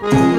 Bye.